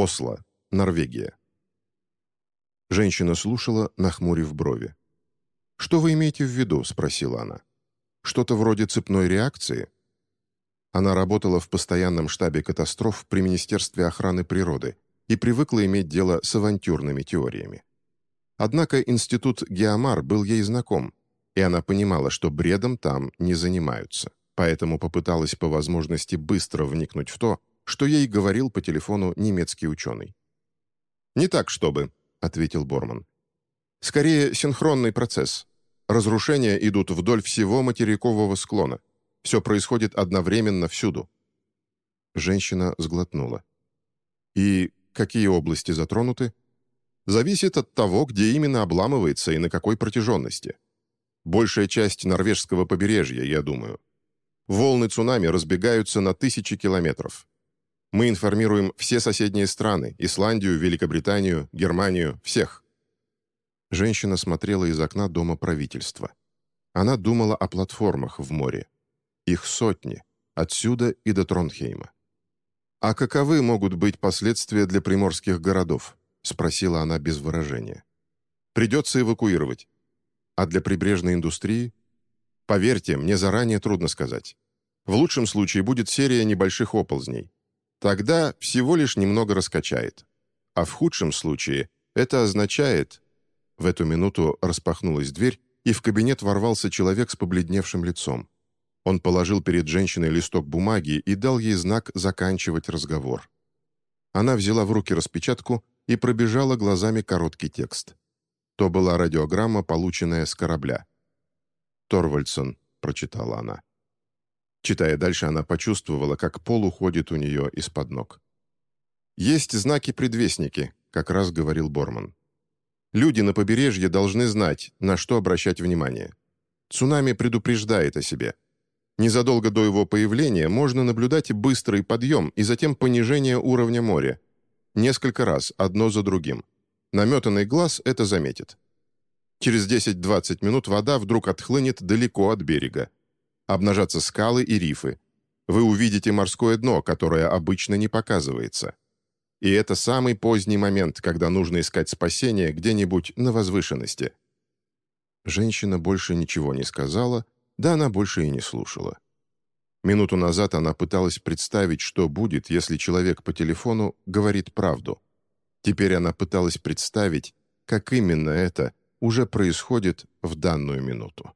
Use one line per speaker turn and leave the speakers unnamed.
Осло, Норвегия. Женщина слушала, нахмурив брови. «Что вы имеете в виду?» — спросила она. «Что-то вроде цепной реакции?» Она работала в постоянном штабе катастроф при Министерстве охраны природы и привыкла иметь дело с авантюрными теориями. Однако институт Геомар был ей знаком, и она понимала, что бредом там не занимаются, поэтому попыталась по возможности быстро вникнуть в то, что ей говорил по телефону немецкий ученый. «Не так, чтобы», — ответил Борман. «Скорее, синхронный процесс. Разрушения идут вдоль всего материкового склона. Все происходит одновременно всюду». Женщина сглотнула. «И какие области затронуты?» «Зависит от того, где именно обламывается и на какой протяженности. Большая часть норвежского побережья, я думаю. Волны цунами разбегаются на тысячи километров. Мы информируем все соседние страны – Исландию, Великобританию, Германию, всех». Женщина смотрела из окна дома правительства. Она думала о платформах в море. Их сотни, отсюда и до Тронхейма. «А каковы могут быть последствия для приморских городов?» – спросила она без выражения. «Придется эвакуировать. А для прибрежной индустрии? Поверьте, мне заранее трудно сказать. В лучшем случае будет серия небольших оползней. Тогда всего лишь немного раскачает. А в худшем случае это означает... В эту минуту распахнулась дверь, и в кабинет ворвался человек с побледневшим лицом. Он положил перед женщиной листок бумаги и дал ей знак заканчивать разговор. Она взяла в руки распечатку и пробежала глазами короткий текст. То была радиограмма, полученная с корабля. «Торвальдсон», — прочитала она. Читая дальше, она почувствовала, как пол уходит у нее из-под ног. «Есть знаки-предвестники», — как раз говорил Борман. «Люди на побережье должны знать, на что обращать внимание. Цунами предупреждает о себе. Незадолго до его появления можно наблюдать быстрый подъем и затем понижение уровня моря. Несколько раз, одно за другим. Наметанный глаз это заметит. Через 10-20 минут вода вдруг отхлынет далеко от берега обнажаться скалы и рифы. Вы увидите морское дно, которое обычно не показывается. И это самый поздний момент, когда нужно искать спасение где-нибудь на возвышенности. Женщина больше ничего не сказала, да она больше и не слушала. Минуту назад она пыталась представить, что будет, если человек по телефону говорит правду. Теперь она пыталась представить, как именно это уже происходит в данную минуту.